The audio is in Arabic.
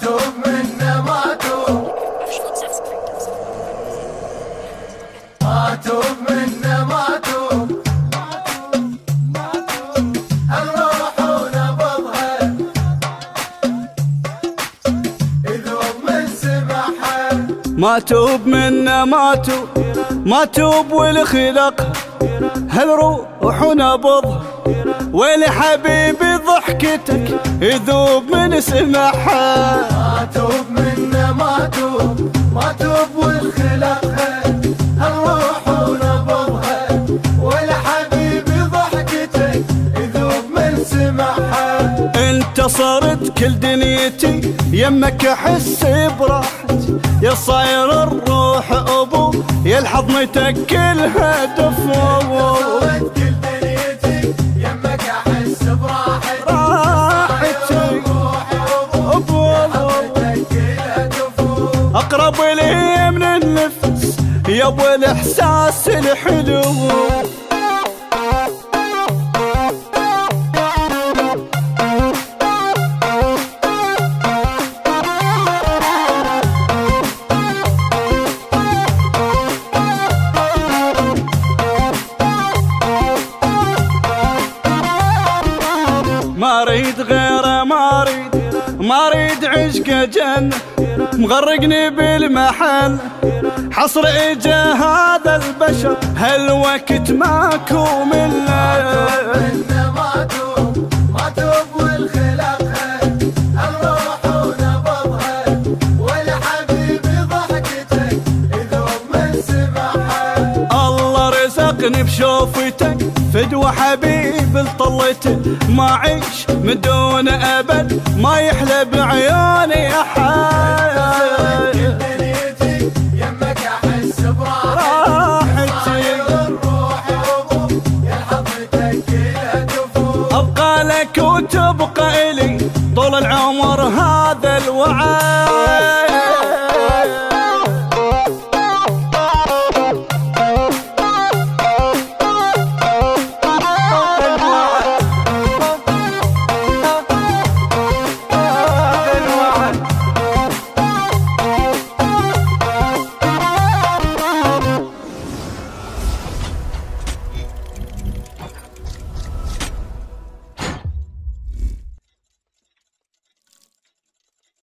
توب منه ما توب ما توب منه ما توب الروح ونبضها يذوب من سمحها ما توب منا ما توب ما توب والخلق هالروح ونبض ويل حبيبي ضحكتك يذوب من سمعها ما توب منه ما توب ما توب والخلقها الروح ونبضها. ولا حبيبي ضحكتك يذوب من سمعها انت صرت كل دنيتي يمك احس براحتي. يا صاير الروح أبو يا الحضنتك كلها دفو يا ابو الاحساس الحلو. ما اريد اريد ما أريد عشق جنة مغرقني بالمحل حصر إجا هذا البشر هالوقت ماكو منه. ما رزقني بشوفتك فدوى حبيب لطلته ما عيش من دون أبد ما يحلى بعيوني أحد. دنيتي يمك احس يا أبقى لك وتبقى إلي طول العمر هذا الوعد.